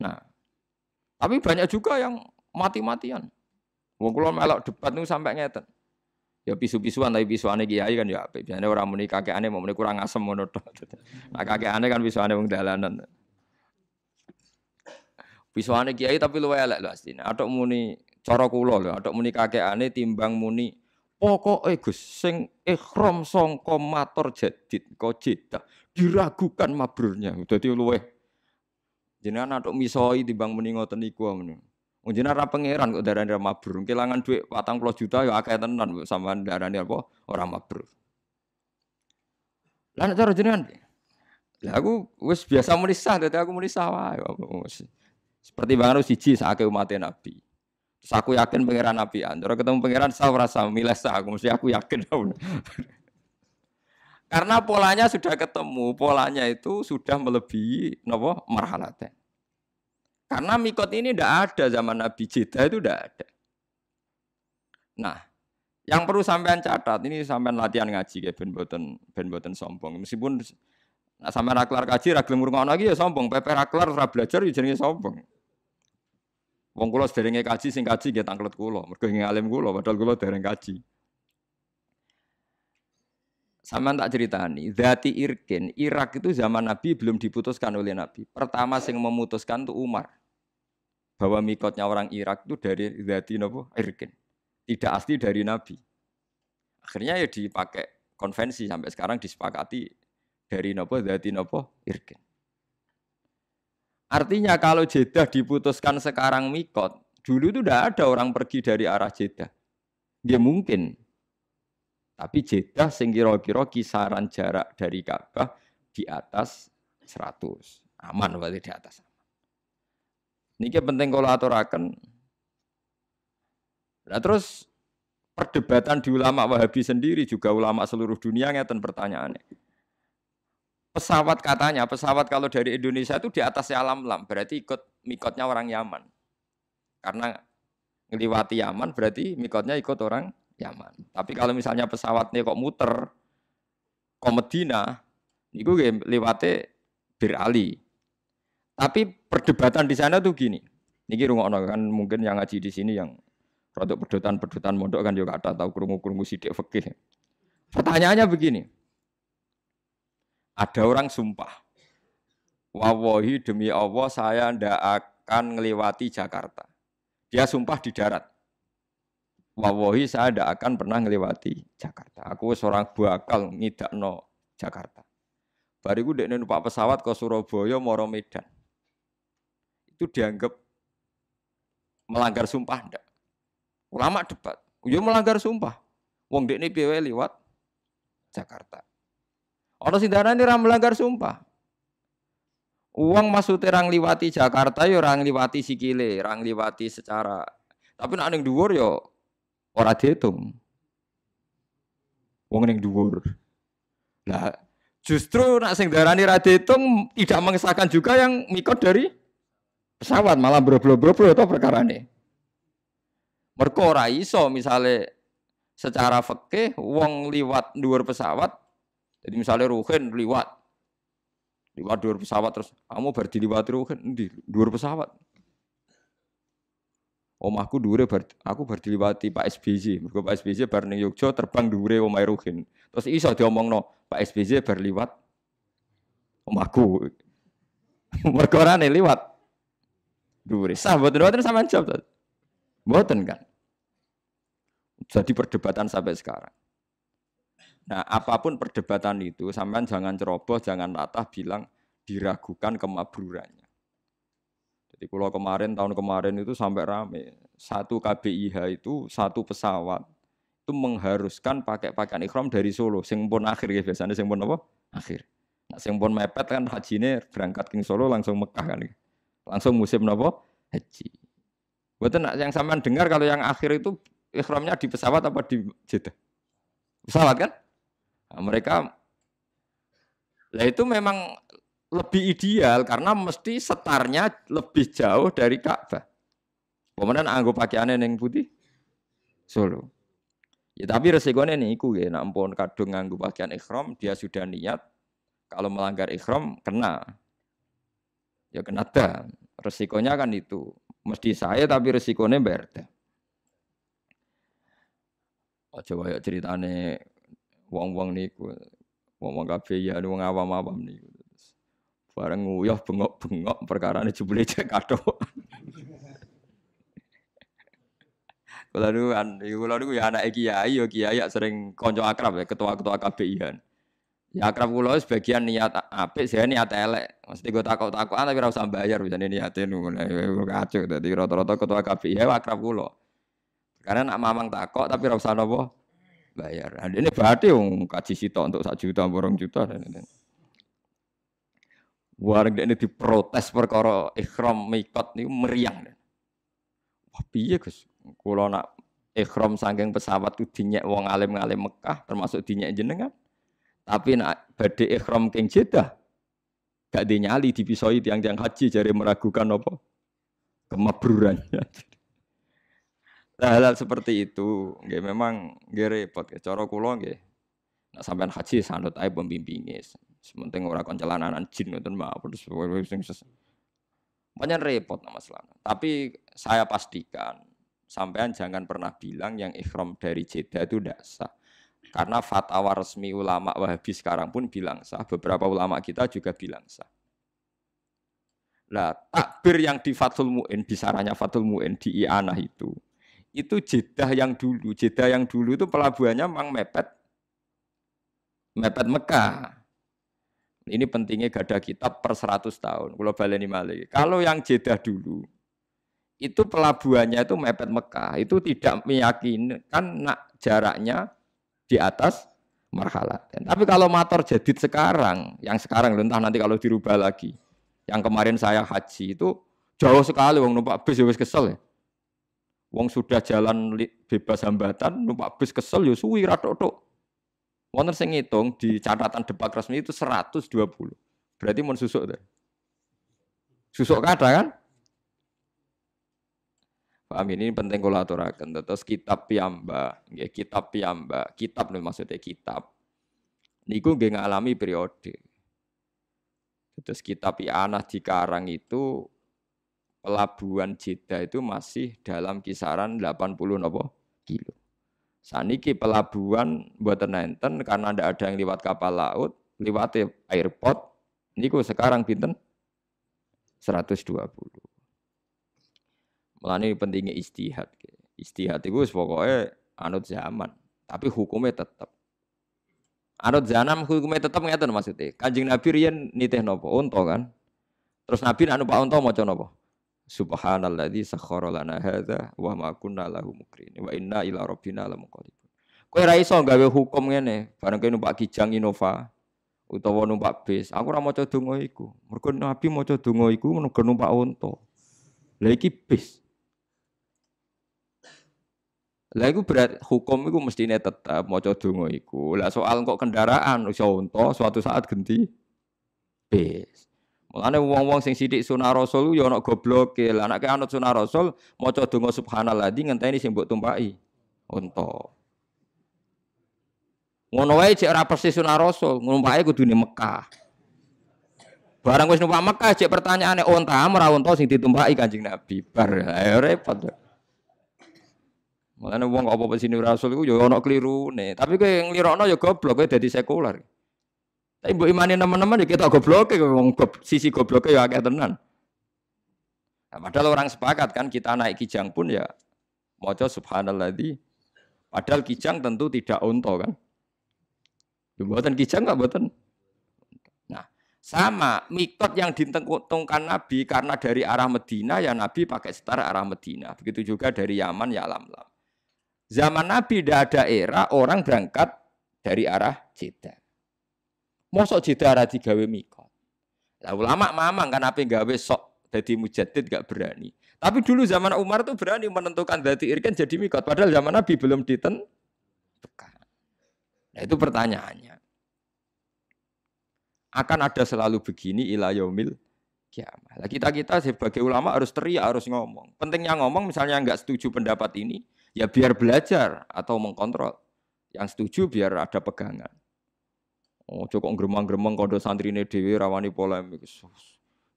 Nah, tapi banyak juga yang mati-matian. Wong kula melok debat niku sampai ngeten. Ya pisu-pisuan tapi pisuane kiai kan ya apik. Biasane ora muni kakekane mau muni kurang asem ngono tok. Nah kakekane kan pisuane wong dalanan. Pisuane kiai tapi luwe elek lho asline. Atok muni cara kula lho, atok muni kakekane timbang muni pokoke Gus sing ikhram sangka matur jadid kok jedah diragukan mabrurnya. Dadi luwe jenengan atok misoi timbang muni ngoten niku men. Jenengan ra pangeran kok darani mabrur. Kelangan dhuwit 40 juta ya akeh tenan sampean darani apa ora mabrur. Lah nek cara jenengan lah aku wis biasa muni sah, dadi aku muni sah wae. Seperti banget siji sakake umat Nabi. Terus aku yakin pangeran Nabi Antara ketemu pangeran sah rasa milih sah, aku mesti aku yakin. Karena polanya sudah ketemu, polanya itu sudah melebihi nopo marhalate. Karena mikot ini tidak ada zaman Nabi Jeddah itu tidak ada. Nah, yang perlu sampean catat ini sampean latihan ngaji ya ben boten ben boten sombong. Meskipun nah sampean ra kelar kaji ra gelem lagi ya sombong, pepe ra kelar ora belajar ya jenenge sombong. Wong kula sederenge kaji sing kaji nggih tanglet kula, mergo alim kula padahal kula dereng kaji. Sama tak ceritani, Zati Irkin, Irak itu zaman Nabi belum diputuskan oleh Nabi. Pertama sing memutuskan itu Umar. Bahwa mikotnya orang Irak itu dari Zati Nopo Irkin. Tidak asli dari Nabi. Akhirnya ya dipakai konvensi sampai sekarang disepakati dari Nopo Zati Nopo Irkin. Artinya kalau Jeddah diputuskan sekarang mikot, dulu itu tidak ada orang pergi dari arah Jeddah. Dia mungkin tapi Jeddah sing kira-kira kisaran jarak dari Ka'bah di atas 100. Aman berarti di atas. Ini penting kalau aturakan. Nah terus perdebatan di ulama Wahabi sendiri juga ulama seluruh dunia ngeten pertanyaannya. Pesawat katanya, pesawat kalau dari Indonesia itu di atas alam lam, berarti ikut mikotnya orang Yaman. Karena ngeliwati Yaman berarti mikotnya ikut orang Yaman. Tapi kalau misalnya pesawatnya kok muter ke Medina, itu lewatnya Bir Ali. Tapi perdebatan di sana tuh gini. Niki rungokno kan mungkin yang ngaji di sini yang produk perdotan-perdotan mondok kan juga ada tahu kerungu-kerungu sidik fikih. Pertanyaannya begini. Ada orang sumpah. Wawahi demi Allah saya ndak akan melewati Jakarta. Dia sumpah di darat. Wawahi saya tidak akan pernah melewati Jakarta. Aku seorang bakal no Jakarta. Bariku dek numpak pesawat ke Surabaya, Moro Medan. Itu dianggap melanggar sumpah ndak? Ulama debat. Ya melanggar sumpah. Wong dek ini piye lewat Jakarta. Orang sindana ini melanggar sumpah. Uang masuk terang liwati Jakarta ya orang liwati sikile, orang liwati secara tapi nak ning dhuwur ya Ora dihitung. Wong ning dhuwur. Lah justru nak sing darani ra dihitung tidak mengesahkan juga yang mikot dari pesawat malah bro-bro-bro itu perkara ini. Mergo ora iso misale secara fikih wong liwat dhuwur pesawat jadi misalnya Ruhin liwat liwat dhuwur pesawat terus kamu berdiliwati Ruhin di dhuwur pesawat Omahku dure bar, aku bar diliwati Pak SBY. Mergo Pak SBY bar ning Yogya terbang dure omahe Ruhin. Terus iso diomongno Pak SBY bar liwat omahku. Mergo ora liwat dure. Sah mboten mboten sampean jawab. Mboten kan. Jadi perdebatan sampai sekarang. Nah, apa pun perdebatan itu, sampean jangan ceroboh, jangan latah bilang diragukan kemabrurannya. Jadi kalau kemarin tahun kemarin itu sampai rame satu KBIH itu satu pesawat itu mengharuskan pakai pakaian ikhram dari Solo. Sing pun akhir ya biasanya sing pun apa? Akhir. Nah, sing pun mepet kan haji ini berangkat ke Solo langsung Mekah kan. Langsung musim apa? Haji. Buat yang sampean dengar kalau yang akhir itu ikhramnya di pesawat apa di Jeddah? Pesawat kan? Nah, mereka lah itu memang lebih ideal karena mesti setarnya lebih jauh dari Ka'bah. Kemudian anggo pakaiannya yang putih Solo. Ya tapi resikonya nih iku ya, nampun kadung nganggo pakaian ikhram dia sudah niat kalau melanggar ikhram kena. Ya kena dan Resikonya kan itu. Mesti saya tapi resikonya BRT. Aja kaya ceritane wong-wong niku. Wong-wong kabeh ya wong awam-awam niku. Bareng nguyah bengok-bengok perkara ini jebule cek kado. Kalau nu kan, kalau nu ya anak kiai, ya kiai sering konco akrab ya, ketua-ketua KBI Ya akrab kula sebagian niat apik, saya niat elek. Mesti gue takut-takutan tapi ora usah bayar bisa niate nu kacau. Dadi rata-rata ketua KPI ya akrab kula. Karena nak mamang takok tapi ora usah napa bayar. Ini berarti wong kaji untuk sak juta, borong juta. Warga ini diprotes perkara ikhram mikot niku meriang. Wah piye Gus? Kula nak ikhram saking pesawat tuh dinyek wong alim-alim Mekah termasuk dinyek jenengan. Tapi nak badhe ikhram king Jeddah gak dinyali dipisoi tiang-tiang haji jadi meragukan apa kemabrurannya. Nah, hal, seperti itu, nggih memang nggih repot. Cara kula nggih nak sampean haji sanut ae pembimbinge. Sementing ora kon celananan jin ngoten mawon sing banyak repot nama selama. Tapi saya pastikan sampean jangan pernah bilang yang ikhram dari Jeddah itu tidak sah. Karena fatwa resmi ulama Wahabi sekarang pun bilang sah, beberapa ulama kita juga bilang sah. Nah, takbir yang di Fathul Mu'in, di saranya Fathul Mu'in, di Ianah itu, itu Jeddah yang dulu. Jeddah yang dulu itu pelabuhannya memang mepet, mepet Mekah. Ini pentingnya gada kitab per 100 tahun. Kalau baleni malih. Kalau yang Jeddah dulu, itu pelabuhannya itu mepet Mekah. Itu tidak meyakinkan nak jaraknya di atas marhalat. Tapi kalau motor jadid sekarang, yang sekarang entah nanti kalau dirubah lagi, yang kemarin saya haji itu jauh sekali, wong numpak bis ya wis kesel ya. Wong sudah jalan bebas hambatan, numpak bis kesel ya suwi ratok-tok. Wonten sing ngitung di catatan debat resmi itu 120. Berarti mau susuk deh. Susuk kada kan? Paham ini penting kalau aturakan. Terus kitab piyamba, ya, kitab piyamba, kitab nih maksudnya kitab. Niku nggak ngalami periode. Terus kitab Ianah di Karang itu pelabuhan Jeddah itu masih dalam kisaran 80 nopo kilo. Saniki pelabuhan buat nenten karena tidak ada yang lewat kapal laut, lewat airport. Niku sekarang pinten 120. Melani pentingnya istihad. Istihad itu pokoknya anut zaman, tapi hukumnya tetap. Anut zaman hukumnya tetap ngeten maksudnya. Kanjeng Nabi riyen nitih nopo unta kan. Terus Nabi anu Pak unta maca nopo? Lana hadza wa ma kunna lahu mukrin wa inna ila rabbina lamunqalibun. Kowe ra iso gawe hukum ngene, bareng kowe numpak Kijang Innova utawa numpak bis. Aku ora maca donga iku. Mergo Nabi maca donga iku numpak unta. Lah iki bis. Lah iku berat hukum iku mestine tetap maca donga iku. Lah soal kok kendaraan iso unta suatu saat ganti bis. Mulane wong-wong sing sithik sunah rasul ya ana gobloke. Lah nek anut sunah rasul maca donga subhanallah di ngenteni sing mbok tumpaki unta. Ngono wae cek ora persis sunah rasul, numpake kudune Mekah. Barang wis numpak Mekah cek pertanyaane unta ora unta sing ditumpaki Kanjeng Nabi. Bar ayo repot. Makanya wong apa apa sini rasul itu ya ono nih. Tapi kowe nglirokno ya goblok kowe dadi sekuler. Tapi mbok imani teman-teman ya kita goblok wong sisi goblok ya akeh tenan. Nah, padahal orang sepakat kan kita naik kijang pun ya maca subhanalladzi padahal kijang tentu tidak unta kan. Buatan kijang enggak buatan. Nah, sama mikot yang ditengkutungkan Nabi karena dari arah Medina ya Nabi pakai setara arah Medina. Begitu juga dari Yaman ya lam-lam. Zaman Nabi tidak ada era orang berangkat dari arah Jeddah. Mosok arah digawe mikot. Lah ulama mamang kan apa gawe sok jadi mujadid gak berani. Tapi dulu zaman Umar tuh berani menentukan dari irkan jadi mikot. Padahal zaman Nabi belum ditentukan. Nah itu pertanyaannya. Akan ada selalu begini ila yaumil kiamah. Nah, kita kita sebagai ulama harus teriak, harus ngomong. Pentingnya ngomong misalnya nggak setuju pendapat ini, Ya biar belajar atau mengkontrol. Yang setuju biar ada pegangan. Oh, cukup gremang-gremeng kodo santri ini dewi rawani polemik.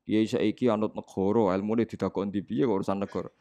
Kiai saiki anut negara, ilmune didakon di piye kok urusan negara.